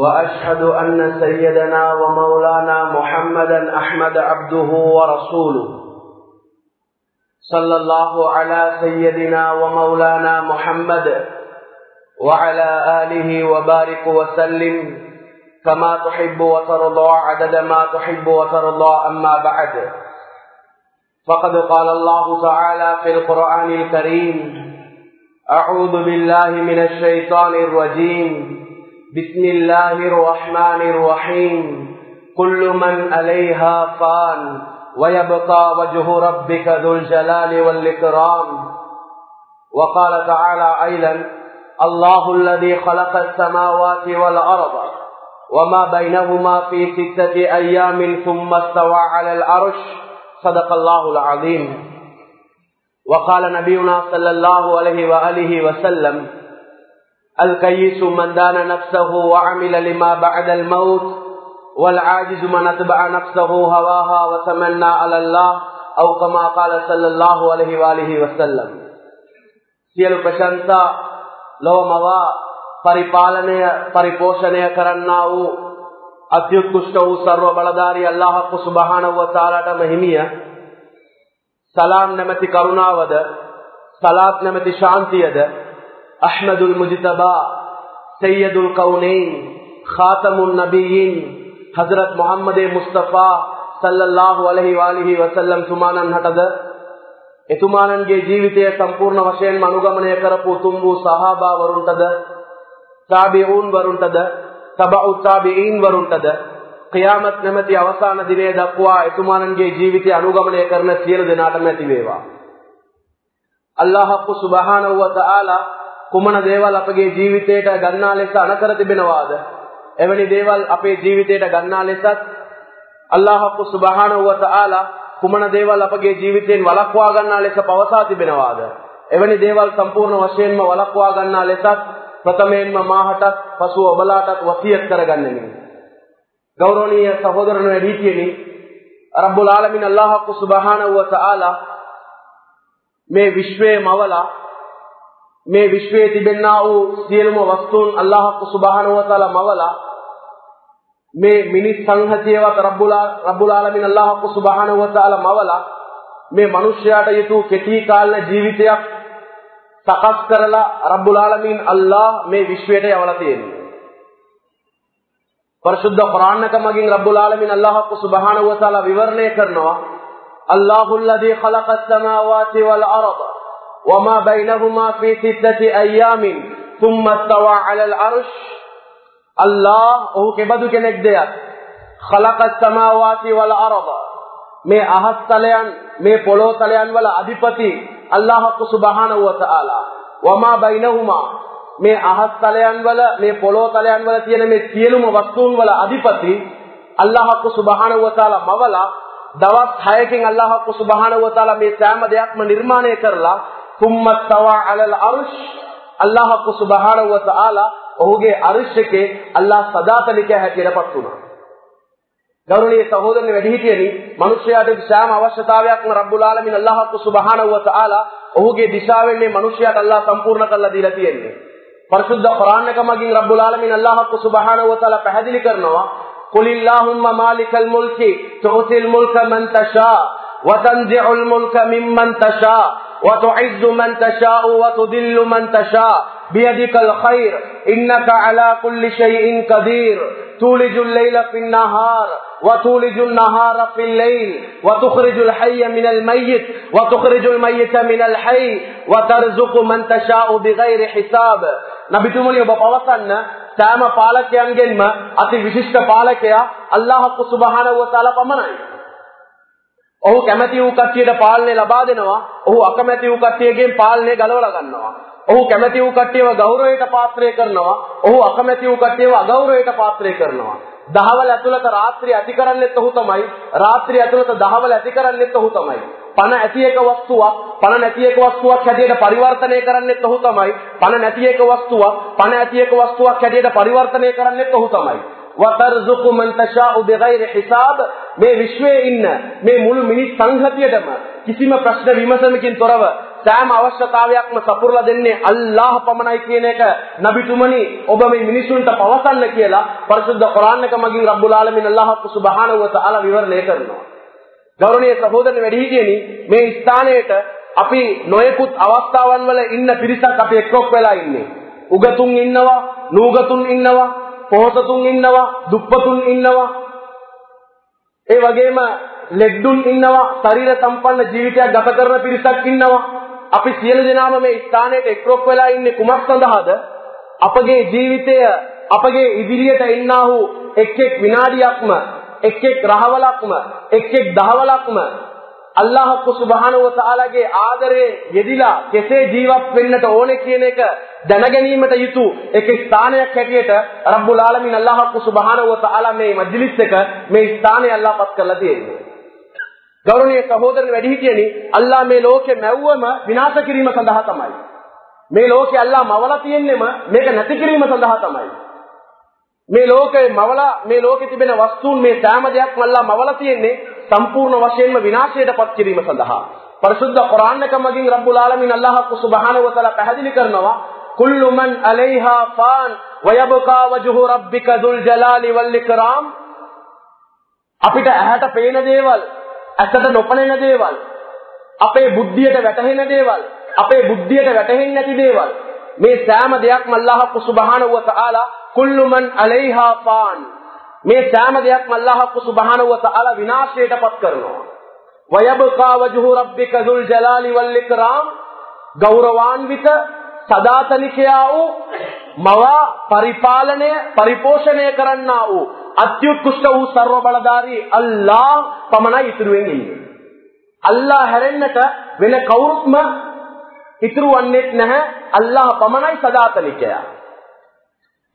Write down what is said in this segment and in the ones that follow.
وأشهد أن سيدنا ومولانا محمدا أحمد عبده ورسوله. صلى الله على سيدنا ومولانا محمد وعلى آله وبارك وسلم. كما تحب وترضى عدد ما تحب وترضى أما بعد. فقد قال الله تعالى في القرآن الكريم أعوذ بالله من الشيطان الرجيم. بسم الله الرحمن الرحيم كل من عليها فان ويبقى وجه ربك ذو الجلال والإكرام وقال تعالى أيضا الله الذي خلق السماوات والأرض وما بينهما في ستة أيام ثم استوى على العرش صدق الله العظيم وقال نبينا صلى الله عليه وآله وسلم الكيس من دان نفسه وعمل لما بعد الموت والعاجز من اتبع نفسه هواها وتمنى على الله أو كما قال صلى الله عليه وآله وسلم සියලු ප්‍රශංසා ලොව මවා පරිපාලනය පරිපෝෂණය කරන්නා වූ අත්‍යුත්කෘෂ්ට වූ සර්ව බලධාරී අල්ලාහ්කු සුබහානහු වතාලාටම හිමිය සලාම් නැමැති කරුණාවද සලාත් නැමැති ශාන්තියද අහ්මදුල් මුජිතබා සૈයදුල් කවුනයින් ખાතමුන් නබීයින් හදරත් මොහම්මදේ මුස්තෆා සල්ලල්ලාහු අලයිහි වාලිහි වසල්ලම් තුමාණන් හටද එතුමාණන්ගේ ජීවිතය සම්පූර්ණ වශයෙන්ම අනුගමනය කරපු උතුම් වූ සහාබා වරුන්ටද තාබිඋන් වරුන්ටද තබඋ තාබියින් වරුන්ටද ඛියාමත් නැමැති අවසාන දිනේ දක්වා එතුමාණන්ගේ ජීවිතය අනුගමනය කරන සියලු දෙනාටම ඇති වේවා අල්ලාහ් සුබ්හානහු වතාලා කුමන දේවල් අපගේ ජීවිතයට ගන්නා ලෙස අනකර තිබෙනවාද? එවැනි දේවල් අපේ ජීවිතයට ගන්නා ලෙසත් අල්ලාහ් සුබ්හානහු වතාලා කුමන දේවල් අපගේ ජීවිතයෙන් වළක්වා ගන්නා ලෙස පවසා තිබෙනවාද? එවැනි දේවල් සම්පූර්ණ වශයෙන්ම වළක්වා ගන්නා ලෙසත් ප්‍රථමයෙන්ම මාහටත් පසුව ඔබලාටත් වසියත් කරගන්නෙමි. ගෞරවනීය සහෝදරන වැඩිහිටියනි රබ්බුල් ආලමින් අල්ලාහ් සුබ්හානහු වතාලා මේ විශ්වයේ මවලා මේ විශ්වයේ තිබෙනා වූ සියලුම වස්තුන් අල්ලාහ් සුබ්හානහු වතාලා මවලා මේ මිනිස් සංහතියවත් රබ්බුල් රබ්බුල් ආලමින් අල්ලාහ් සුබ්හානහු වතාලා මවලා මේ මිනිස්යාට යුතු කෙටි කාලන ජීවිතයක් සකස් කරලා රබ්බුල් ආලමින් අල්ලාහ් මේ විශ්වයට යවලා තියෙනවා ಪರಿಶುದ್ಧ කුරාන්නක මගින් රබ්බුල් ආලමින් අල්ලාහ් සුබ්හානහු වතාලා විවරණය කරනවා අල්ලාහුල් ලදී ඛලකස් සමාවාති වල් අර්ද وما بينهما في ستة أيام ثم استوى على العرش الله ඔහු කෙබඳු කෙනෙක්ද خلق السماوات والأرض මේ අහස් තලයන් මේ පොළොව තලයන් වල අධිපති අල්ලාහ් සුබ්හානහු වතාලා වමා බයිනහුමා මේ අහස් තලයන් වල මේ පොළොව තලයන් වල තියෙන මේ සියලුම වස්තුන් වල අධිපති අල්ලාහ් සුබ්හානහු වතාලා මවලා දවස් 6කින් අල්ලාහ් සුබ්හානහු වතාලා මේ සෑම දෙයක්ම නිර්මාණය කරලා ಹುಮ್ಮಸ್ತವ ಅಲಲ್ ಅರುಷ್ ಅಲ್ಲಾಹಕ್ಕೂ ಸುಬಹಾನವ ಆಲ ಒಹುಗೆ ಅರುಷ್ಯಕ್ಕೆ ಅಲ್ಲಾಹ್ ಸದಾ ತನಿಖೆ ಹಾಕಿರಪಟ್ಟುನು ಗೌರವೀಯ ಸಹೋದರನ ವೆಡಿಹಿತಿಯಲ್ಲಿ ಮನುಷ್ಯಯಾಟ ಶ್ಯಾಮ ಅವಶ್ಯತಾವ್ಯಾತ್ಮ ರಬ್ಬುಲಾಲಮಿನ್ ಅಲ್ಲಾಹಕ್ಕೂ ಸುಬಹಾನವ ಆಲ ಒಹುಗೆ ದಿಶಾವೆಣ್ಣೆ ಮನುಷ್ಯಾಟ ಅಲ್ಲಾಹ ಸಂಪೂರ್ಣ ಕಲ್ಲದಿ ರತಿಯಲ್ಲಿ ಪರಿಶುದ್ಧ ಪುರಾಣಕಮಗಿನ್ ರಬ್ಬುಲಾಲಮಿನ್ ಅಲ್ಲಾಹಕ್ಕೂ ಸುಬಹಾನವ ತಾಲ ಪೆಹದಿಲಿ ಕರ್ನವ قل اللهم مالك الملك تؤتي الملك من تشاء وتنزع الملك ممن تشاء وتعز من تشاء وتذل من تشاء بيدك الخير إنك على كل شيء قدير تولج الليل في النهار وتولج النهار في الليل وتخرج الحي من الميت وتخرج الميت من الحي وترزق من تشاء بغير حساب නබිතුමනි ඔබ පවසන්න සෑම පාලකයන්ගෙන්ම අති විශිෂ්ට පාලකයා අල්ලාහ් සුබ්හානහු වතාලා පමණයි. ඔහු කැමැති වූ කට්ටියට පාලනය ලබා දෙනවා. ඔහු අකමැති වූ කට්ටියගෙන් පාලනය ගලවලා ගන්නවා. ඔහු කැමැති වූ කට්ටියව ගෞරවයට පාත්‍රය කරනවා. ඔහු අකමැති වූ කට්ටියව අගෞරවයට පාත්‍රය කරනවා. දහවල ඇතුළත රාත්‍රිය ඇති කරන්නෙත් ඔහු තමයි. රාත්‍රිය ඇතුළත දහවල ඇති කරන්නෙත් ඔහු තමයි. පණ ඇති එක වස්තුවක් පණ නැති එක වස්තුවක් හැටියට පරිවර්තනය කරන්නෙත් ඔහු තමයි. පණ නැති එක වස්තුවක් පණ ඇති එක වස්තුවක් හැටියට පරිවර්තනය කරන්නෙත් ඔහු තමයි. وترزق من تشاء بغير حساب මේ විශ්වයේ ඉන්න මේ මුළු මිනිස් සංහතියටම කිසිම ප්‍රශ්න විමසමකින් තොරව සෑම අවශ්‍යතාවයක්ම සපුරලා දෙන්නේ අල්ලාහ් පමණයි කියන එක නබිතුමනි ඔබ මේ මිනිසුන්ට පවසන්න කියලා පරිසුද්ධ කුරාන් එක මගින් රබ්බුල් ආලමීන් අල්ලාහ් සුබ්හානහු වතාලා විවරණය කරනවා. ගෞරවනීය සහෝදරනි වැඩිහිටියනි මේ ස්ථානයේට අපි නොයෙකුත් අවස්ථාවන් වල ඉන්න පිරිසක් අපි එක්රොක් වෙලා ඉන්නේ. උගතුන් ඉන්නවා නූගතුන් ඉන්නවා පොහොසතුන් ඉන්නවා දුප්පතුන් ඉන්නවා ඒ වගේම ලෙඩ්ඩුන් ඉන්නවා ශරීර සම්පන්න ජීවිතයක් ගත කරන පිරිසක් ඉන්නවා. අපි සියලු දෙනාම මේ ස්ථානයට එක්රොක් වෙලා ඉන්නේ කුමක් සඳහාද? අපගේ ජීවිතය අපගේ ඉදිරියට එන්නා වූ එක් එක් විනාඩියක්ම එක් එක් රහවලක්ම එක් එක් දහවලක්ම අල්ලාහ් සුබ්හානහු වතාලාගේ ආදරයෙන් යෙදිලා කෙසේ ජීවත් වෙන්නට ඕනේ කියන එක දැනගැනීමට යුතු එක ස්ථානයක් හැටියට රබ්බුල් ආලමීන් අල්ලාහ් සුබ්හානහු වතාලා මේ මජ්ලිස් එක මේ ස්ථානය අල්ලාහ් පත් කරලා තියෙන්නේ. ගෞරවනීය සහෝදරන් වැඩිහිටියනි අල්ලාහ් මේ ලෝකෙ මැව්වම විනාශ කිරීම සඳහා තමයි. මේ ලෝකෙ අල්ලාහ් මවලා තියෙන්නේම මේක නැති කිරීම සඳහා තමයි. මේ ලෝකේ මවලා මේ ලෝකෙ තිබෙන වස්තුන් මේ සෑම දෙයක්ම අල්ලාහ් මවලා තියෙන්නේ සම්පූර්ණ වශයෙන්ම විනාශයට පත් කිරීම සඳහා. පරිසුද්ධ කුරාන් එක මගින් රබ්බුල් ආලමීන් අල්ලාහ් සුබ්හානහු වතාලා පැහැදිලි කරනවා කුල්ලු මන් අලයිහා ෆාන් වයබකා වජහු රබ්බික දුල් ජලාලි වල් ඉක්රාම් අපිට ඇහැට පේන දේවල් ඇසට නොපෙනෙන දේවල් අපේ බුද්ධියට වැටහෙන දේවල් අපේ බුද්ධියට වැටහෙන්නේ නැති දේවල්. මේ සෑම දෙයක්ම අල්ලාහ් සුබ්හානහු වතාලා කුල්ලු මන් අලයිහා ෆාන්. මේ සෑම දෙයක්ම අල්ලාහ් සුබ්හානහු වතාලා විනාශයටපත් කරනවා. වයබකා වජහු රබ්බික දුල් ජලාලි වල් ඉක්රාම්. ගෞරවාන්විත සදාතනිකයා වූ මවා පරිපාලනය පරිපෝෂණය කරන්නා වූ අත්‍යුත්කෘෂ්ඨ වූ ਸਰව බලධාරී අල්ලාහ් පමණයි ඉතුරු වෙන්නේ. අල්ලාහ් හැරෙන්නට වෙන කවුරුත්ම ඉතුරු වන්නේ නැහැ. අල්ලාහ් පමණයි සදාතනිකයා.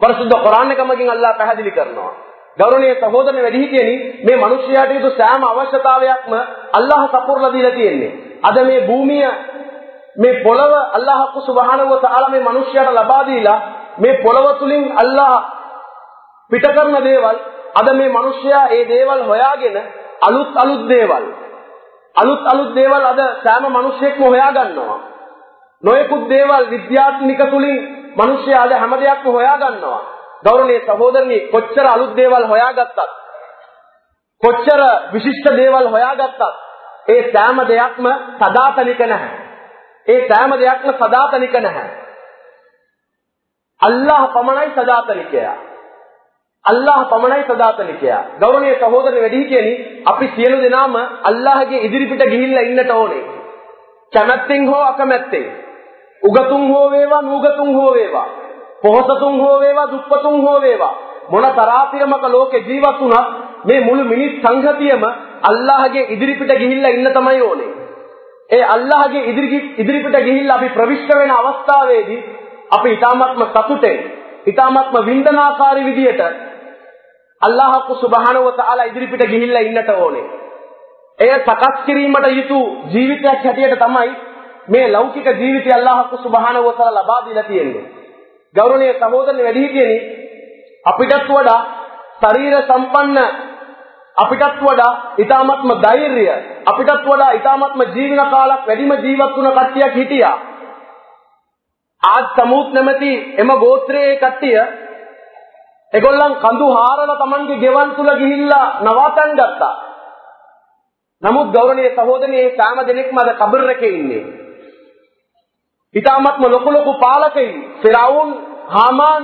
පරිසුද්ධ කුරාන් එකමකින් අල්ලාහ් පැහැදිලි කරනවා. ගෞරවනීය සහෝදරනි වැඩිහිටියනි මේ මිනිස්යාට යුතු සෑම අවශ්‍යතාවයක්ම අල්ලාහ් සපුරලා දීලා තියෙන්නේ. අද මේ භූමිය මේ පොළව අල්ලාහ් සුබ්හානහු වතාලා මේ මිනිස්යාට ලබා දීලා මේ පොළව තුලින් අල්ලාහ් පිට කරන දේවල් අද මේ මිනිස්යා ඒ දේවල් හොයාගෙන අලුත් අලුත් දේවල් අලුත් අලුත් දේවල් අද සෑම මිනිසෙක්ම හොයා ගන්නවා. නොයෙකුත් දේවල් විද්‍යාත්මික තුලින් මිනිස්සයා අද හැම දෙයක්ම හොයා ගන්නවා. ගෞරවනීය සහෝදරනි කොච්චර අලුත් දේවල් හොයාගත්තත් කොච්චර විශිෂ්ට දේවල් හොයාගත්තත් ඒ සෑම දෙයක්ම සදාතනික නැහැ. ඒ සෑම දෙයක්ම සදාතනික නැහැ. අල්ලාහ් පමණයි සදාතනිකයා. අල්ලාහ් පමණයි සදාතනිකයා. ගෞරවනීය සහෝදරනි වැඩිහිටියනි අපි සියලු දෙනාම අල්ලාහගේ ඉදිරිපිට ගිහිල්ලා ඉන්නට ඕනේ. කැමැත්තෙන් හෝ අකමැත්තෙන්. උගතුන් හෝ වේවා නූගතුන් හෝ වේවා. පොහසතුන් හෝ වේවා දුප්පතුන් හෝ වේවා. මොන තරාතිරමක ලෝකේ ජීවත් වුණත් මේ මුළු මිනිස් සංගතියම අල්ලාහගේ ඉදිරිපිට ගිහිල්ලා ඉන්න තමයි ඕනේ. ඒ අල්ලාහගේ ඉදිරි ඉදිරිපිට ගිහිල්ලා අපි ප්‍රවිෂ්ඨ වෙන අවස්ථාවේදී අපි ඊ타මත්ම සතුටෙන් ඊ타මත්ම වින්දනාකාරී විදියට අල්ලාහ් සුබ්හානහු වතාලා ඉදිරිපිට ගිහිල්ලා ඉන්නට ඕනේ. එය සකස් කිරීමට යුතු ජීවිතයක් හැටියට තමයි මේ ලෞකික ජීවිතය අල්ලාහ් සුබ්හානහු වතාලා ලබා දීලා තියෙන්නේ. ගෞරවනීය සහෝදරනි වැඩිහිටියනි අපිටත් වඩා ශරීර සම්පන්න අපිටත් වඩා ඊ타මත්ම ධෛර්යය අපිටත් වඩා ඊ타මත්ම ජීවන කාලක් වැඩිම ජීවත් වුණ කට්ටියක් හිටියා. ආත් සමුත් නැමැති එම ගෝත්‍රයේ කට්ටිය ඒගොල්ලන් කඳු හාරලා Tamanගේ ගෙවන් තුල ගිහිල්ලා නවාතැන් ගත්තා. නමුත් ගෞරවනීය සහෝදරනේ සෑම දිනෙකම අද කබර් එකේ ඉන්නේ. ඊ타මත්ම ලොකු ලොකු පාලකයින් ෆිරාවුන් හාමාන්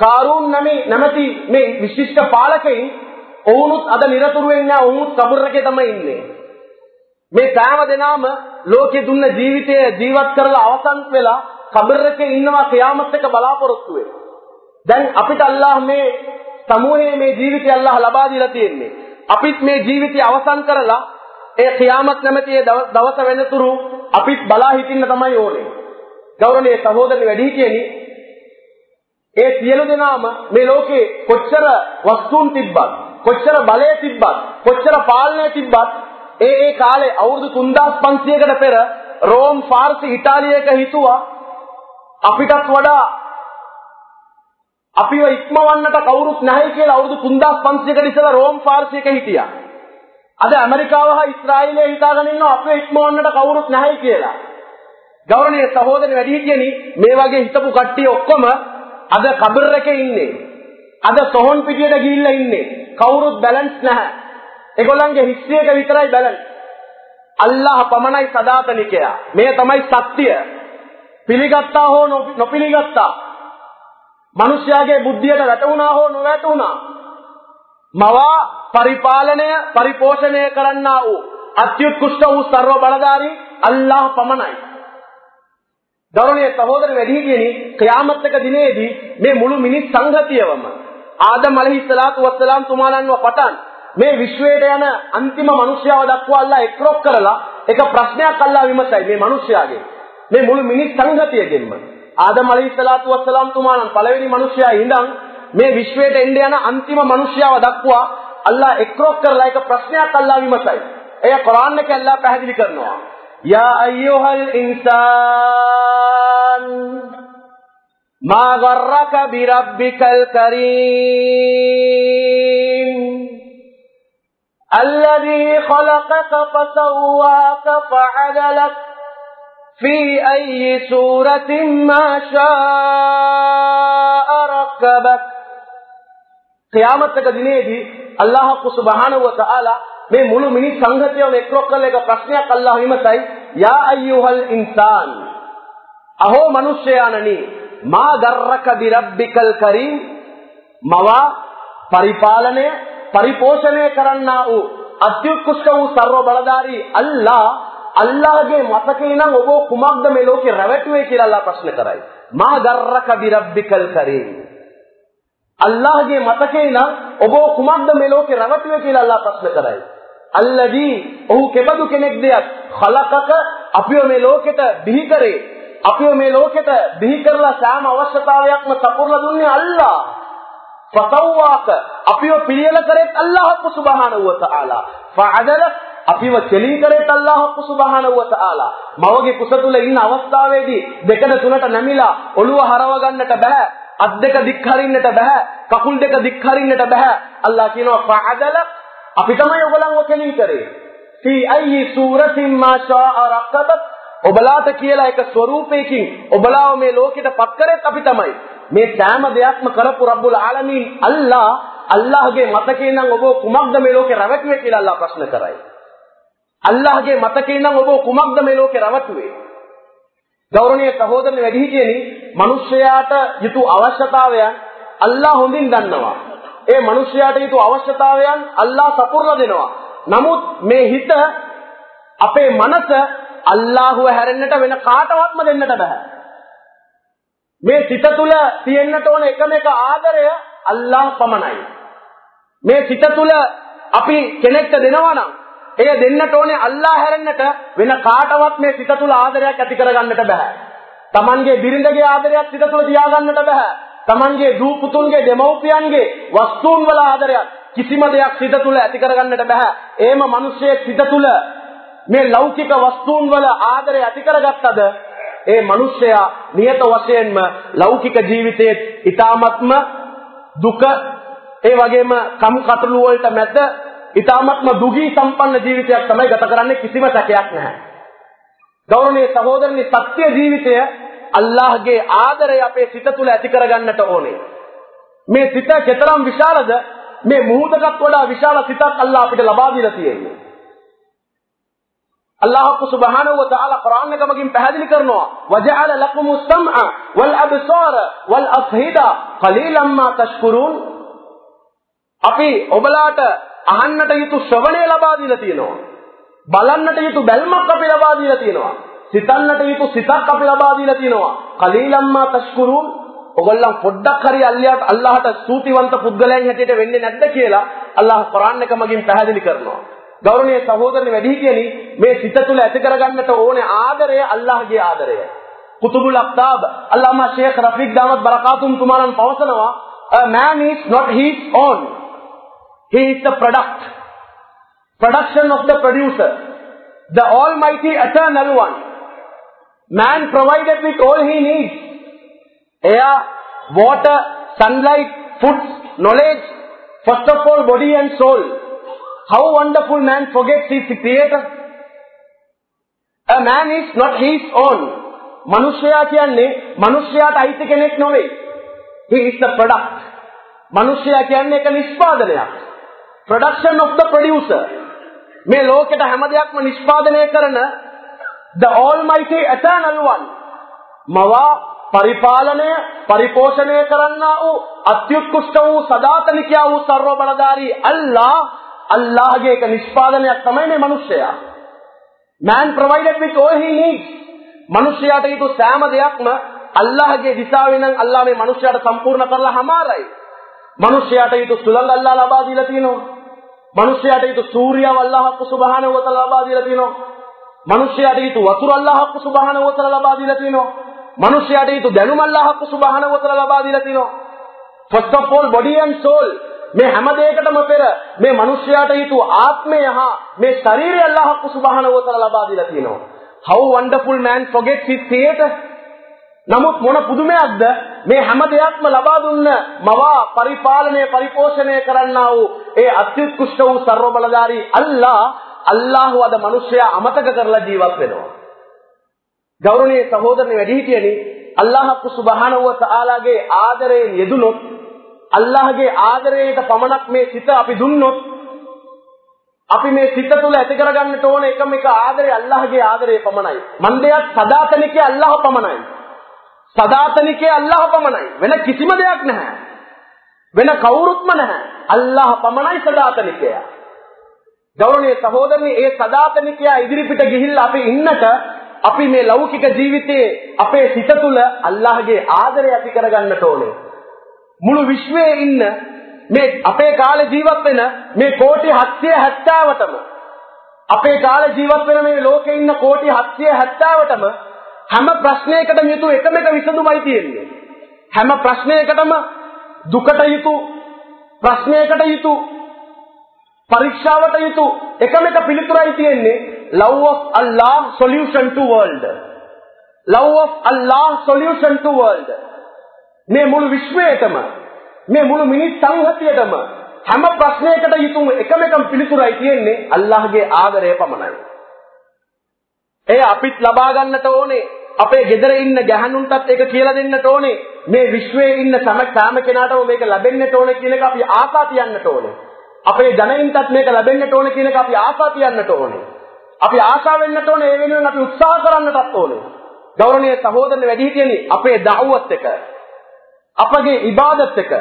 කාරුන් නැමැති මේ විශිෂ්ට පාලකයින් ඔවුනුත් අද නිරතුරුවෙන් නෑ ඔවුනුත් කබර් එකේ තමයි ඉන්නේ. මේ සෑම දෙනාම ලෝකේ දුන්න ජීවිතය ජීවත් කරලා අවසන් වෙලා කබර් එකේ ඉන්නවා කියාමත් එක බලාපොරොත්තු වෙයි. දැන් අපිට අල්ලාහ් මේ සමූහයේ මේ ජීවිතය අල්ලාහ් ලබා දීලා තියෙන්නේ. අපිත් මේ ජීවිතය අවසන් කරලා ඒ කියාමත් නැමැති දවස වෙනතුරු අපිත් බලා හිටින්න තමයි ඕනේ. ගෞරවනීය සහෝදරනි වැඩිහිටියනි ඒ සියලු දෙනාම මේ ලෝකේ කොච්චර වස්තුන් තිබ්බත් කොච්චර බලය තිබ්බත් කොච්චර පාලනය තිබ්බත් ඒ ඒ කාලේ අවුරුදු 3500කට පෙර රෝම් ෆාර්සි ඉතාලියක හිතුවා අපිටත් වඩා අපිව ඉක්මවන්නට කවුරුත් නැහැ කියලා අවුරුදු 3500කට ඉස්සෙල්ලා රෝම් ෆාර්සියක හිටියා. අද ඇමරිකාව හා ඊශ්‍රායලය හිතාගෙන ඉන්නවා අපිව ඉක්මවන්නට කවුරුත් නැහැ කියලා. ගෞරවනීය සහෝදර වැඩිහිටියනි මේ වගේ හිතපු කට්ටිය ඔක්කොම අද කබර් එකේ ඉන්නේ. අද සොහොන් පිටියට ගිහිල්ලා ඉන්නේ. කවුරුත් බැලන්ස් නැහැ. ඒගොල්ලන්ගේ හිස්ටරි එක විතරයි බැලන්ස්. අල්ලාහ පමණයි සදාතනිකයා. මේ තමයි සත්‍ය. පිළිගත්තා හෝ නොපිළිගත්තා. මිනිස්යාගේ බුද්ධියට වැටුණා හෝ නොවැටුණා. මවා පරිපාලනය පරිපෝෂණය කරන්නා වූ අත්‍යුත්කෘෂ්ඨ වූ ਸਰව බලධාරී අල්ලාහ පමණයි. ගෞරවනීය සහෝදර වැඩිහිටියනි ක්‍යාමත් එක දිනේදී මේ මුළු මිනිස් සංගතියවම ආදම් අලහිස්සලාතු වස්සලාම් තුමාලන්ව පටන් මේ විශ්වයට යන අන්තිම මිනිස්යාව දක්වා අල්ලා එක්රොක් කරලා එක ප්‍රශ්නයක් අල්ලා විමසයි මේ මිනිස්යාගේ මේ මුළු මිනිස් සංගතියගෙන්ම. ආදම් අලහිස්සලාතු වස්සලාම් තුමාලන් පළවෙනි මිනිස්යා ඉඳන් මේ විශ්වයට එන්න යන අන්තිම මිනිස්යාව දක්වා අල්ලා එක්රොක් කරලා එක ප්‍රශ්නයක් අල්ලා විමසයි. එය කුරාන් එකේ අල්ලා පැහැදිලි කරනවා. යා අයියුහල් ඉන්සාන් මා ගර්රක බිරබ්බිකල් කරීම් الذي خلقك فسواك فعدلك في أي سورة ما شاء ركبك qiyamataka දිනේදී අල්ලාහ් සුබ්හානහු වතාලා මේ මුළු මිනිස් සංඝතියම එක්රොක් කරලා එක ප්‍රශ්නයක් අල්ලාහ් විමසයි යා අයියුහල් ඉන්සාන් අහෝ මිනිස්යානනි මා ගර්රක බිරබ්බිකල් කරීම් මවා පරිපාලනය පරිපෝෂණය කරන්නා වූ අත්‍යුත්කෘෂ්ඨ වූ ਸਰව බලධාරී අල්ලා අල්ලාහගේ මතකේ නම් ඔබ කුමක්ද මේ ලෝකේ රැවටුවේ කියලා අල්ලා ප්‍රශ්න කරයි. මා ගර්රක බිරබ්බිකල් කරීම්. අල්ලාහගේ මතකේ නම් ඔබ කුමක්ද මේ ලෝකේ රැවටුවේ කියලා අල්ලා ප්‍රශ්න කරයි. අල්ලදී ඔහු කෙබඳු කෙනෙක්ද khලකක අපිව මේ ලෝකෙට බිහි කරේ. අපිව මේ ලෝකෙට බිහි කරලා සෑම අවශ්‍යතාවයක්ම සපුරලා දුන්නේ අල්ලා. ෆසව්වාක අපිව පිළියෙල කරේත් අල්ලාහ් සුබ්හානහු වතාලා. ෆඅදල අපිව කෙලී කරේත් අල්ලාහ් සුබ්හානහු වතාලා. මවගේ කුස තුල ඉන්න අවස්ථාවේදී දෙකද තුනට නැමිලා ඔළුව හරව ගන්නට බෑ. අත් දෙක දික් හරින්නට බෑ. කකුල් දෙක දික් හරින්නට බෑ. අල්ලාහ් කියනවා ෆඅදල අපි තමයි ඔයගලන්ව කෙලී කරේ. ෆී අයියි සූරතින් මා ශා'a රක්කබත් ඔබලාට කියලා එක ස්වરૂපයකින් ඔබලාව මේ ලෝකෙට පත් කරෙත් අපි තමයි. මේ සෑම දෙයක්ම කරපු රබ්බුල් ආලමීන් අල්ලා අල්ලාහගේ මතකේ නම් ඔබ කුමක්ද මේ ලෝකේ රැවටුවේ කියලා අල්ලා ප්‍රශ්න කරයි. අල්ලාහගේ මතකේ නම් ඔබ කුමක්ද මේ ලෝකේ රැවටුවේ? ගෞරවනීය සහෝදරනි වැඩිහිටියනි මිනිස්යාට යුතු අවශ්‍යතාවයන් අල්ලා හොඳින් දන්නවා. ඒ මිනිස්යාට යුතු අවශ්‍යතාවයන් අල්ලා සපුරලා දෙනවා. නමුත් මේ හිත අපේ මනස අල්ලාහුව හැරෙන්නට වෙන කාටවත්ම දෙන්නට බෑ. මේ සිත තුළ තියෙන්නට ඕන එකම එක ආදරය අල්ලාහ් පමණයි. මේ සිත තුළ අපි කෙනෙක්ට දෙනවා නම් එය දෙන්නට ඕනේ අල්ලාහ් හැරෙන්නට වෙන කාටවත් මේ සිත තුළ ආදරයක් ඇති කරගන්නට බෑ. Tamanගේ බිරිඳගේ ආදරයක් සිත තුළ තියාගන්නට බෑ. Tamanගේ දූ පුතුන්ගේ දෙමව්පියන්ගේ වස්තුන් වල ආදරයක් කිසිම දෙයක් සිත තුළ ඇති කරගන්නට බෑ. එහෙම මිනිස්සෙක් සිත තුළ මේ ලෞකික වස්තුන් වල ආදරය ඇති කරගත්තද ඒ මිනිස්සයා නියත වශයෙන්ම ලෞකික ජීවිතයේ ඊ타මත්ම දුක ඒ වගේම කම් කටළු වලට මැද ඊ타මත්ම දුගී සම්පන්න ජීවිතයක් තමයි ගත කරන්නේ කිසිම සැකයක් නැහැ. ගෞරවනීය සහෝදරනි සත්‍ය ජීවිතය අල්ලාහ්ගේ ආදරය අපේ සිත තුළ ඇති කරගන්නට ඕනේ. මේ සිත කෙතරම් විශාලද මේ මුහුදකට වඩා විශාල සිතක් අල්ලාහ අපිට ලබා දීලා තියෙන්නේ. අල්ලාහ් සුබ්හානහු වතාලා කුරාන් එකමකින් පැහැදිලි කරනවා. වජාල ලකුමුස් සම්අ වල් අබ්සාර වල් අෆහිදා කලීලම් මා තෂ්කුරුන් අපි ඔබලාට අහන්නට යුතු ශ්‍රවණය ලබා දීලා තියෙනවා. බලන්නට යුතු බැල්මක් අපි ලබා දීලා තියෙනවා. සිතන්නට යුතු සිතක් අපි ලබා දීලා තියෙනවා. කලීලම් මා තෂ්කුරුන් ඔයගොල්ලන් පොඩ්ඩක් හරි අල්ලියට අල්ලාහට ස්තුතිවන්ත පුද්ගලයන් හැටියට වෙන්නේ නැද්ද කියලා අල්ලාහ් කුරාන් එකමකින් පැහැදිලි කරනවා. ගෞරවනීය සහෝදරනි වැඩිහිටියනි මේ සිත තුළ ඇති කරගන්නට ඕනේ ආදරය අල්ලාහගේ ආදරය. කුතුබුල් අක්තාබ් අල්ලාමා ෂේඛ් රෆීක් දාමත් බරකාතුම් තුමාලන් පවසනවා a man is not his own. He is the product. Production of the producer. The almighty eternal one. Man provided with all he needs. Air water sunlight food knowledge. First of all body and soul. How wonderful man forgets his creator? A man is not his own. මනුෂ්‍යයා කියන්නේ මනුෂ්‍යයාට අයිති කෙනෙක් නොවේ. He is the product. මනුෂ්‍යයා කියන්නේ එක නිෂ්පාදනයක්. Production of the producer. මේ ලෝකෙට හැම දෙයක්ම නිෂ්පාදනය කරන the almighty eternal one. මවා පරිපාලනය පරිපෝෂණය කරන්නා වූ අත්‍යුත්කෘෂ්ට වූ සදාතනිකයා වූ සර්ව බලධාරී අල්ලා අල්ලාහගේ එක නිෂ්පාදනයක් තමයි මේ මනුෂ්‍යයා man provided with all he needs මනුෂ්‍යයාට යුතු සෑම දෙයක්ම අල්ලාහගේ දිශාවෙන් නම් අල්ලාහ මේ මනුෂ්‍යයාට සම්පූර්ණ කරලා හමාරයි. මනුෂ්‍යයාට යුතු සුළං අල්ලාහ ලබා දීලා තියෙනවා. මනුෂ්‍යයාට යුතු සූර්යව අල්ලාහ සුබ්හානහු වතාලා ලබා දීලා තියෙනවා. මනුෂ්‍යයාට යුතු වතුර අල්ලාහ සුබ්හානහු වතාලා ලබා දීලා තියෙනවා. මනුෂ්‍යයාට යුතු දැනුම අල්ලාහ සුබ්හානහු වතාලා ලබා දීලා තියෙනවා. first of all body and soul මේ හැම දෙයකටම පෙර මේ මනුෂ්‍යයාට යුතු ආත්මය හා මේ ශරීරය අල්ලාහ සුබ්හානහු වතාලා ලබා දීලා තියෙනවා. how wonderful man forgets his creator නමුත් මොන පුදුමයක්ද මේ හැම දෙයක්ම ලබා දුන්න මවා පරිපාලනය පරිපෝෂණය කරන්නා වූ ඒ අත්‍යුත්කෘෂ්ට වූ සර්ව බලධාරී අල්ලා අල්ලාහ් අද මිනිසයා අමතක කරලා ජීවත් වෙනවා ගෞරවනීය සහෝදරනි වැඩිහිටියනි අල්ලාහ් සුබ්හානහු වතාලාගේ ආදරයෙන් යෙදුනොත් අල්ලාහගේ ආදරයට පමණක් මේ සිත අපි දුන්නොත් අපි මේ සිත තුළ ඇති කරගන්නට ඕන එකම එක ආදරේ අල්ලාහගේ ආදරය පමණයි. මන්දයක් සදාතනිකේ අල්ලාහ පමණයි. සදාතනිකේ අල්ලාහ පමණයි. වෙන කිසිම දෙයක් නැහැ. වෙන කවුරුත්ම නැහැ. අල්ලාහ පමණයි සදාතනිකයා. ගෞරවනීය සහෝදරනි, ඒ සදාතනිකයා ඉදිරිපිට ගිහිල්ලා අපි ඉන්නට අපි මේ ලෞකික ජීවිතයේ අපේ සිත තුළ අල්ලාහගේ ආදරය ඇති කරගන්නට ඕනේ. මුළු විශ්වයේ ඉන්න මේ අපේ කාලේ ජීවත් වෙන මේ කෝටි 770ටම අපේ කාලේ ජීවත් වෙන මේ ලෝකේ ඉන්න කෝටි 770ටම හැම ප්‍රශ්නයකටම යුතු එකම එක විසඳුමයි තියෙන්නේ. හැම ප්‍රශ්නයකටම දුකට යුතු ප්‍රශ්නයකට යුතු පරීක්ෂාවට යුතු එකම එක පිළිතුරයි තියෙන්නේ love of Allah solution to world. love of Allah solution to world. මේ මුළු විශ්වයටම මේ මුළු මිනිස් සංහතියටම හැම ප්‍රශ්නයකට යුතුම එකම එකම පිළිතුරයි තියෙන්නේ අල්ලාහගේ ආදරය පමණයි. එය අපිත් ලබා ගන්නට ඕනේ. අපේ ගෙදර ඉන්න ගැහණුන්ටත් ඒක කියලා දෙන්නට ඕනේ. මේ විශ්වයේ ඉන්න සම සාම කෙනාටම මේක ලැබෙන්නට ඕනේ කියන එක අපි ආසා තියන්නට ඕනේ. අපේ ජනයින්ටත් මේක ලැබෙන්නට ඕනේ කියන එක අපි ආසා තියන්නට ඕනේ. අපි ආසා වෙන්නට ඕනේ ඒ වෙනුවෙන් අපි උත්සාහ කරන්නටත් ඕනේ. ගෞරවනීය සහෝදරනි වැඩිහිටියනි අපේ දාවුවත් එක අපගේ ඉබාදත් එක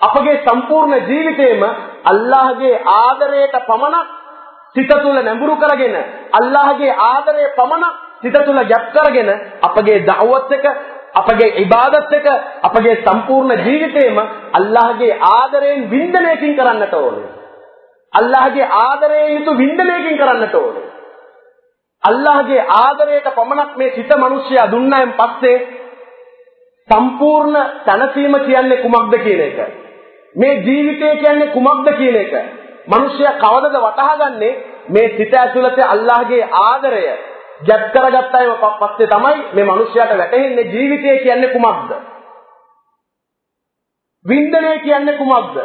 අපගේ සම්පූර්ණ ජීවිතේම අල්ලාහගේ ආදරයට පමණක් සිත තුළ නැඹුරු කරගෙන අල්ලාහගේ ආදරය පමණක් සිත තුළ ගැප් කරගෙන අපගේ දාවත් එක අපගේ ඉබාදත් එක අපගේ සම්පූර්ණ ජීවිතේම අල්ලාහගේ ආදරයෙන් වින්දනයකින් කරන්නට ඕනේ. අල්ලාහගේ ආදරයෙන් යුතු වින්දනයකින් කරන්නට ඕනේ. අල්ලාහගේ ආදරයට පමණක් මේ සිත මිනිස්සයා දුන්නායින් පස්සේ සම්පූර්ණ තනසීම කියන්නේ කුමක්ද කියන එක. මේ ජීවිතය කියන්නේ කුමක්ද කියන එක. මිනිස්සයා කවදද වටහාගන්නේ මේ සිත ඇතුළත අල්ලාහගේ ආදරය ජත් කරගත්තයිම පස්සේ තමයි මේ මිනිස්සයාට වැටහෙන්නේ ජීවිතය කියන්නේ කුමක්ද? වින්දනය කියන්නේ කුමක්ද?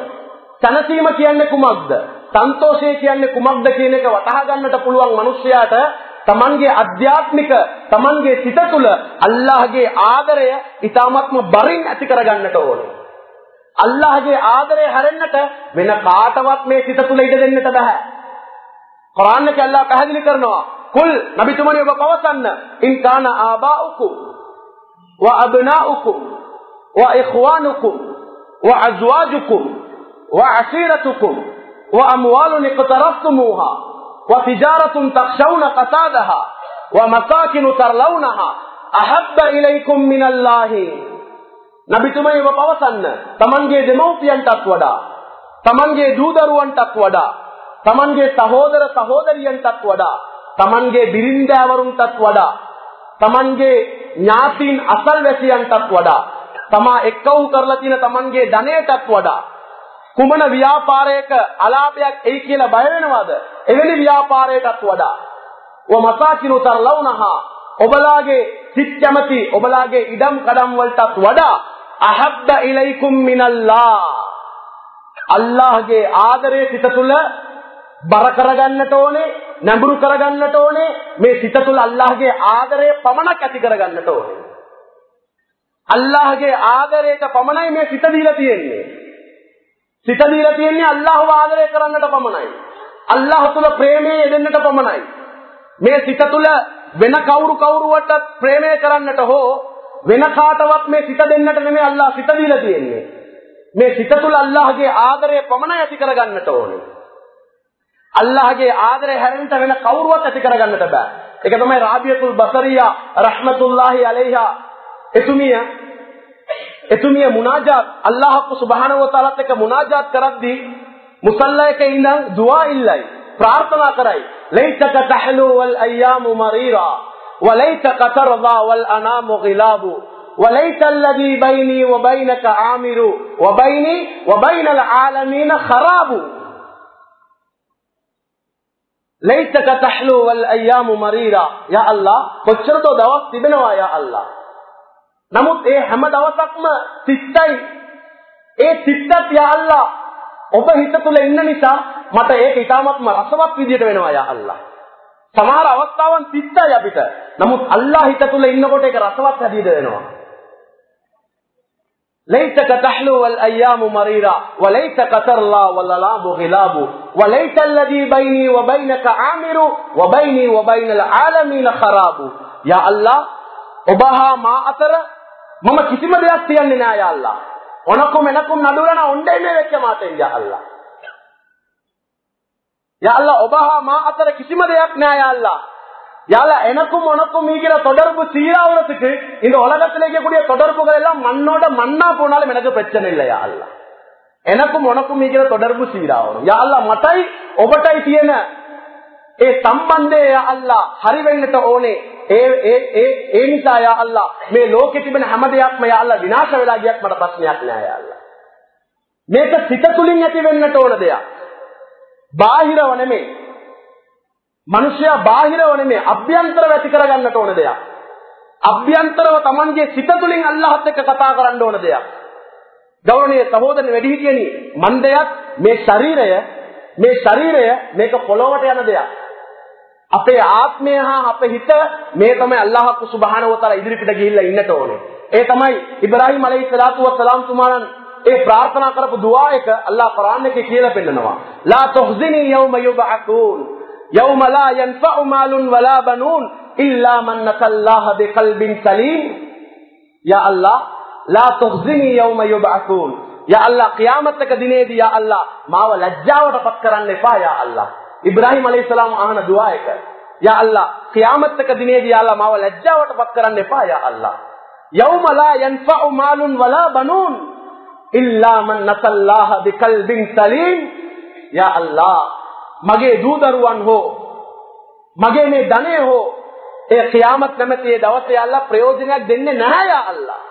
තනසීම කියන්නේ කුමක්ද? සන්තෝෂය කියන්නේ කුමක්ද කියන එක වටහා ගන්නට පුළුවන් මිනිස්සයාට තමන්ගේ අධ්‍යාත්මික තමන්ගේ සිත තුළ අල්ලාහගේ ආදරය ඊ타මත්ම බරින් ඇති කරගන්නට ඕනේ. අල්ලාහගේ ආදරය හැරෙන්නට වෙන කාටවත් මේ සිත තුළ ඉඩ දෙන්නට බෑ. කුරාන් එකේ අල්ලාහ පැහැදිලි කරනවා කුල් නබිතුමනි ඔබ පවසන්න ඉන් කාන ආබාඋකුම් ව අබ්නාඋකුම් ව ඉඛවානුකුම් ව අස්වාජුකුම් ව අසීරතුකුම් ව අම්වාලුන් ඉqtaraftumūhā وتجارة تخشون قصادها ومساكن ترلونها أحب إليكم من الله නබිතුමයි ඔබ පවසන්න තමන්ගේ දෙමව්පියන්ටත් වඩා තමන්ගේ දූදරුවන්ටත් වඩා තමන්ගේ සහෝදර සහෝදරියන්ටත් වඩා තමන්ගේ බිරින්දෑවරුන්ටත් වඩා තමන්ගේ ඥාතීන් අසල් වැසියන්ටත් වඩා තමා එක්කවු කරලා තියෙන තමන්ගේ ධනයටත් වඩා කුමන ව්‍යාපාරයක අලාභයක් එයි කියලා බය වෙනවද? එවැනි ව්‍යාපාරයකටත් වඩා. ව මසාකිනු තරලවනහා. ඔබලාගේ සිත් කැමති ඔබලාගේ ඉඩම් කඩම් වලටත් වඩා. අහබ්බ ඉලයිකුම් මිනල්ලා. අල්ලාහගේ ආදරය සිත තුළ බර කරගන්නට ඕනේ නැඹුරු කරගන්නට ඕනේ. මේ සිත තුළ අල්ලාහගේ ආදරය පමණක් ඇති කරගන්නට ඕනේ. අල්ලාහගේ ආදරයට පමණයි මේ සිත දීලා තියෙන්නේ. සිත දීලා තියෙන්නේ අල්ලාහව ආදරය කරන්නට පමණයි. අල්ලාහ තුළ ප්‍රේමය යෙදෙන්නට පමණයි. මේ සිත තුළ වෙන කවුරු කවුරුවට ප්‍රේමය කරන්නට හෝ වෙන කාටවත් මේ සිත දෙන්නට නෙමෙයි අල්ලාහ සිත දීලා තියෙන්නේ. මේ සිත තුළ අල්ලාහගේ ආදරය පමණයි ඇති කරගන්නට ඕනේ. අල්ලාහගේ ආදරය හැරෙන්නට වෙන කවුරුවත් ඇති කරගන්නට බෑ. ඒක තමයි රාබියතුල් බසරියා රහ්මතුල්ලාහි අලයිහා එතුමිය එතුමිය මුනාජාත් අල්ලාහ් සුබ්හානහු වතාලත් එක්ක මුනාජාත් කරද්දී මුසල්ලා එකේ ඉඳන් දුආ ඉල්ලයි ප්‍රාර්ථනා කරයි ලයිතක තහලු වල් අයියාමු මරීරා وليتك ترضى والأنام غلاب وليت الذي بيني وبينك عامر وبيني وبين العالمين خراب ලයිතක තහලු වල් අයියාමු මරීරා යා අල්ලා කොච්චරද දවස් තිබෙනවා යා අල්ලා නමුත් ඒ හැම දවසක්ම තිත්තයි ඒ තිත්තත් යා අල්ලා ඔබ හිත තුල ඉන්න නිසා මට ඒක ඊටාත්ම රසවත් විදියට වෙනවා යා අල්ලා සමහර අවස්ථාවන් තිත්තයි අපිට නමුත් අල්ලා හිත තුල ඉන්නකොට ඒක රසවත් හැටියට වෙනවා ليتك تحلو والأيام مريرا وليتك ترلى والللام غلاب وليت الذي بيني وبينك عامر وبيني وبين العالمين خراب يا الله ඔබහා මා අතර මම කිසිම දෙයක් තියන්නේ නෑ යා අල්ලා. ඔනකුම් එනකුම් නඩුවන ඔණ්ඩේ මේ වෙච්ච මාතෙන් යා අල්ලා. யா அல்லாஹ் ඔබහා මා අතර කිසිම දෙයක් නෑ யா அல்லாஹ். யால எனக்கும் உனக்கும் ஈகிற தொடர்பு சீராகிறதுக்கு இந்த உலகத்தில் இருக்கக்கூடிய தொடர்புகள் எல்லாம் மண்ணோட மண்ணா போனாலும் எனக்கு பிரச்சனை இல்லையா அல்ல எனக்கும் உனக்கும் ஈகிற தொடர்பு சீராகணும் யா அல்ல மட்டை ஒபட்டை තියෙන ඒ සම්බන්ධය යා අල්ලා හරි වෙන්නට ඕනේ ඒ ඒ ඒ ඒ නිසා යා අල්ලා මේ ලෝකෙ තිබෙන හැම දෙයක්ම යා අල්ලා විනාශ වෙලා ගියත් මට ප්‍රශ්නයක් නෑ යා අල්ලා මේක සිත තුලින් ඇති වෙන්නට ඕන දෙයක් බාහිරව නෙමෙයි මනුෂ්‍යයා බාහිරව නෙමෙයි අභ්‍යන්තරව ඇති කරගන්නට ඕන දෙයක්. අභ්‍යන්තරව Tamanගේ සිත තුළින් අල්ලාහත් එක්ක කතා කරන්න ඕන දෙයක්. ගෞරවනීය සහෝදරනි වැඩිහිටියනි මන් දෙයක් මේ ශරීරය මේ ශරීරය මේක පොළොවට යන දෙයක්. අපේ ආත්මය හා අපේ හිත මේ තමයි අල්ලාහ් සුබ්හානහු වතාලා ඉදිරිපිට ගිහිල්ලා ඉන්නට ඕනේ. ඒ තමයි ඉබ්‍රාහීම් අලයිහි සලාතු වස්සලාම් තුමාණන් ඒ ප්‍රාර්ථනා කරපු දුආ එක අල්ලාහ් කුරාන් එකේ කියලා පෙන්නනවා. ලා තුහ්සිනි යෞම යුබ්අතුන් يوم لا ينفع مال ولا بنون إلا من نسى الله بقلب سليم يا الله لا تخزني يوم يبعثون يا الله قيامتك දිනේදී يا الله මාව ලැජ්ජාවට පත් කරන්න එපා يا الله ඉබ්‍රාහිම් අලයිහිස්ලාම් අහන දුවා එක. යා අල්ලා ඛියාමත් එක දිනේදී යාලා මාව ලැජ්ජාවටපත් කරන්න එපා යා අල්ලා. يوم لا ينفع مال ولا بنون إلا من نسى الله بقلب سليم يا الله මගේ දූ දරුවන් හෝ මගේ මේ ධනය හෝ ඒ ඛියාමත් නැමැති ඒ දවසේ අල්ලා ප්‍රයෝජනයක් දෙන්නේ නැහැ යා අල්ලා.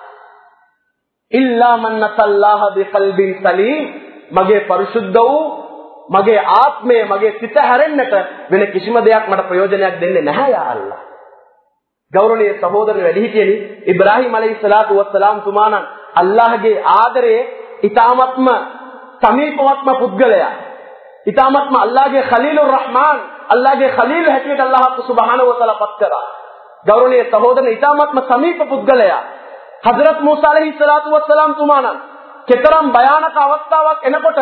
ඉල්ලා මන් නසල්ලාහ බිකල්බින් සලීම් මගේ පරිශුද්ධ වූ මගේ ආත්මය මගේ සිත හැරෙන්නට වෙන කිසිම දෙයක් මට ප්‍රයෝජනයක් දෙන්නේ නැහැ යා අල්ලා. ගෞරවනීය සහෝදරනි වැඩිහිටියනි ඉබ්‍රාහීම් අලයිහි සලාතු වස්සලාම් තුමාණන් අල්ලාහගේ ආදරයේ ඊ타මත්ම සමීපවත්ම පුද්ගලයා ඉතාමත්ම අල්ලාහගේ ඛලීලුර් රහ්මාන් අල්ලාහගේ ඛලීල් හැටියට අල්ලාහ් සුබ්හානහු වතාලා පත් කරා. ගෞරවනීය සහෝදරනි ඉතාමත්ම සමීප පුද්ගලයා. හදරත් මූසා අලයිහි සලාතු වස්සලාම් තුමාණන් කෙතරම් භයානක අවස්ථාවක් එනකොට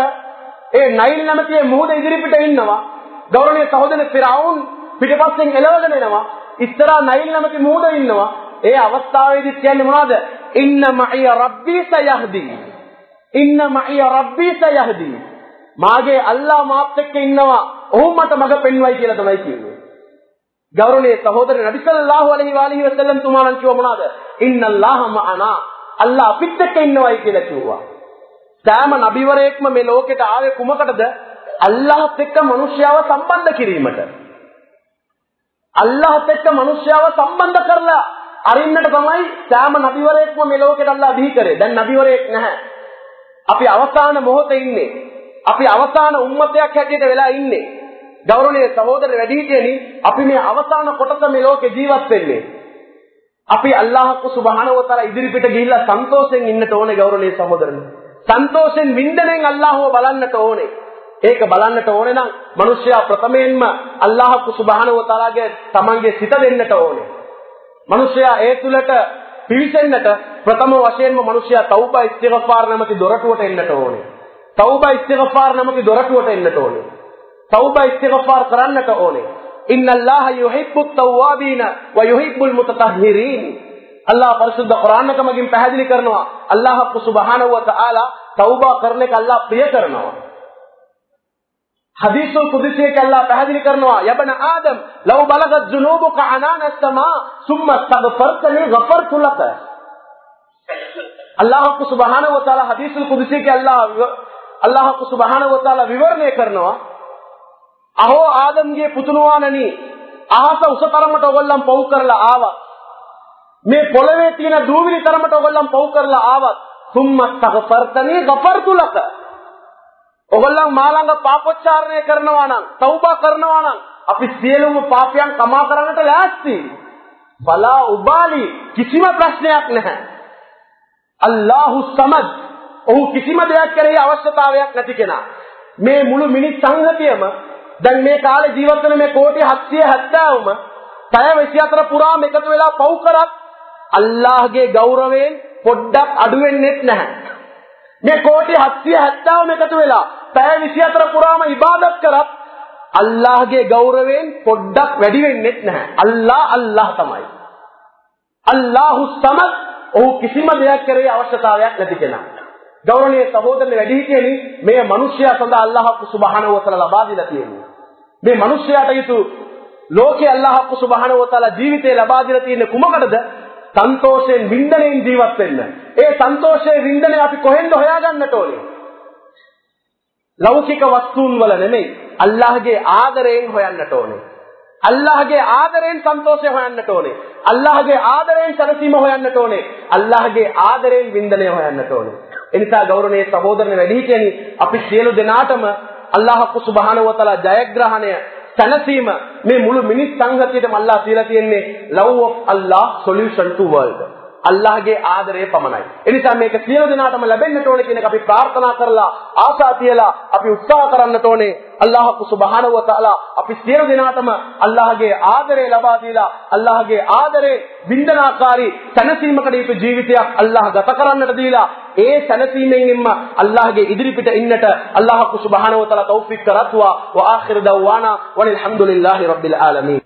ඒ නයිල් නැමැති මුහුද ඉදිරිපිට ඉන්නවා. ගෞරවනීය සහෝදරනි ෆිරාවුන් පිටපස්සෙන් එළවගෙන එනවා. ඉස්සරහා නයිල් නැමැති මුහුද ඉන්නවා. ඒ අවස්ථාවේදී කියන්නේ මොනවද? ඉන්න මයිය රබ්බී සයහදී. ඉන්න මයිය රබ්බී සයහදී. මාගේ අල්ලා මාත් එක්ක ඉන්නවා. ඔහු මට මඟ පෙන්වයි කියලා තමයි කියන්නේ. ගෞරවනීය සහෝදර නබි සල්ලල්ලාහු අලයිහි වාලිහි වසල්ලම් තුමාණන් කිව්ව මොනවාද? ඉන්නල්ලාහ මඅනා. අල්ලා අපිත් එක්ක ඉන්නවයි කියලා කිව්වා. සෑම නබිවරයෙක්ම මේ ලෝකෙට ආවේ කුමකටද? අල්ලාහත් එක්ක මිනිස්යාව සම්බන්ධ කිරීමට. අල්ලාහත් එක්ක මනුෂ්‍යව සම්බන්ධ කරලා අරින්නට තමයි සෑම නබිවරයෙක්ම මේ ලෝකෙට අල්ලාහ බිහි කරේ. දැන් නබිවරයෙක් නැහැ. අපි අවසාන මොහොතේ ඉන්නේ. අපි අවසාන උම්මතයක් හැටියට වෙලා ඉන්නේ. ගෞරවනීය සහෝදර වැඩිහිටියනි අපි මේ අවසාන කොටස මේ ලෝකේ ජීවත් වෙන්නේ. අපි අල්ලාහ් සුබ්හානහු වතාලා ඉදිරිපිට ගිහිල්ලා සන්තෝෂෙන් ඉන්නට ඕනේ ගෞරවනීය සහෝදරනි. සන්තෝෂෙන් වින්දනයෙන් අල්ලාහව බලන්නට ඕනේ. ඒක බලන්නට ඕනේ නම් මිනිස්සයා ප්‍රථමයෙන්ම අල්ලාහ් සුබ්හානහු වතාලාගේ තමන්ගේ සිත දෙන්නට ඕනේ. මිනිස්සයා ඒ තුලට පිවිසෙන්නට ප්‍රථම වශයෙන්ම මිනිස්සයා තෞබා ඉස්තිගෆාර් නැමැති දොරටුවට එන්නට ඕනේ. තෞබා ඉස්තිගෆාර් නැමැති දොරටුවට එන්නට ඕනේ. තෞබා ඉස්තිගෆාර් කරන්නට ඕනේ. ඉන්නල්ලාහ යුහිබ්බු තව්වාබීන වයුහිබ්බුල් මුතතහිරීන්. අල්ලාහ පරිසුද්ධ කුර්ආන් එකමගින් පැහැදිලි කරනවා. අල්ලාහ සුබ්හානහු වතාලා තෞබා කරන එක අල්ලාහ ප්‍රිය කරනවා. හදීසුල් කුදුසි එක අල්ලාහ පැහැදිලි කරනවා. යබන ආදම් ලව් බලගත් ජුනූබුක අනාන සමා සුම්ම තගෆර්තනි ගෆර්තු ලක. අල්ලාහ සුබ්හානහු වතාලා හදීසුල් කුදුසි එක අල්ලාහ අල්ලාහ සුබ්හානහු වතාලා විවරණය කරනවා. අහෝ ආදම්ගේ පුතුණුවානනි අහස උස තරමට ඔයගොල්ලන් පව් කරලා ආවා මේ පොළවේ තියෙන දූවිලි තරමට ඔයගොල්ලන් පව් කරලා ආවත් සුම්මත් තගෆර්තනි ගෆර්තු ලක. ඔයගොල්ලන් මාළඟ පාපොච්චාරණය කරනවා නම් තව්බා කරනවා නම් අපි සියලුම පාපයන් කමා කරන්නට ලෑස්ති. බලා උබාලි කිසිම ප්‍රශ්නයක් නැහැ. අල්ලාහු සමද් ඔහු කිසිම දෙයක් කෙරෙහි අවශ්‍යතාවයක් නැති කෙනා. මේ මුළු මිනිස් සංහතියම දැන් මේ කාලේ ජීවත් වෙන මේ කෝටි 770ම පැය 24 පුරාම එකතු වෙලා පව් කරත් අල්ලාහගේ ගෞරවයෙන් පොඩ්ඩක් අඩු වෙන්නේ නැහැ. මේ කෝටි 770ම එකතු වෙලා පැය 24 පුරාම ඉබාදත් කරත් අල්ලාහගේ ගෞරවයෙන් පොඩ්ඩක් වැඩි වෙන්නේ නැහැ. අල්ලාහ අල්ලාහ තමයි. අල්ලාහු සමද් ඔහු කිසිම දෙයක් කරේ අවශ්‍යතාවයක් නැති කෙනා. ගෞරවනීය සහෝදරනේ වැඩිහිටියනි මේ මිනිස්යා සඳහා අල්ලාහ් සුබ්හානහු වතාලා ලබා දීලා තියෙනවා. මේ මිනිස්යාට යුතු ලෝකේ අල්ලාහ් සුබ්හානහු වතාලා ජීවිතේ ලබා දීලා තියෙන්නේ කුමකටද? සන්තෝෂයෙන් වින්දනයෙන් ජීවත් වෙන්න. ඒ සන්තෝෂයේ වින්දනය අපි කොහෙන්ද හොයාගන්නට ඕනේ? ලෞකික වස්තුන් වල නෙමෙයි අල්ලාහගේ ආදරයෙන් හොයන්නට ඕනේ. අල්ලාහගේ ආදරයෙන් සන්තෝෂය හොයන්නට ඕනේ. අල්ලාහගේ ආදරයෙන් සැනසීම හොයන්නට ඕනේ. අල්ලාහගේ ආදරයෙන් වින්දනය හොයන්නට ඕනේ. එනිසා ගෞරවනීය සහෝදරනේ වැඩිහිටියනි අපි සියලු දෙනාටම අල්ලාහ් සුබ්හානහු වතාලා ජයග්‍රහණය සැනසීම මේ මුළු මිනිස් සංගතියටම අල්ලාහ් තියලා තියෙන්නේ love of Allah solution to world. අල්ලාහගේ ආදරය පමණයි. එනිසා මේක සියලු දෙනාටම ලැබෙන්නට ඕනේ කියන එක අපි ප්‍රාර්ථනා කරලා ආශා තියලා අපි උත්සාහ කරන්නට ඕනේ. අල්ලාහ් සුබ්හානහු වතාලා අපි සියලු දෙනාටම අල්ලාහගේ ආදරය ලබා දීලා අල්ලාහගේ ආදරේ වින්දනාකාරී සැනසීමකට යුතු ජීවිතයක් අල්ලාහ් ගත කරන්නට දීලා ඒ සැනසීමෙන්ම අල්ලාහගේ ඉදිරිපිට ඉන්නට අල්ලාහ් සුබ්හානහු වතාලා තෞෆීක් කරත්වා වා ආඛිර දවවානා වනිල් හම්දුලිල්ලාහි රබ්බිල් ආලමීන්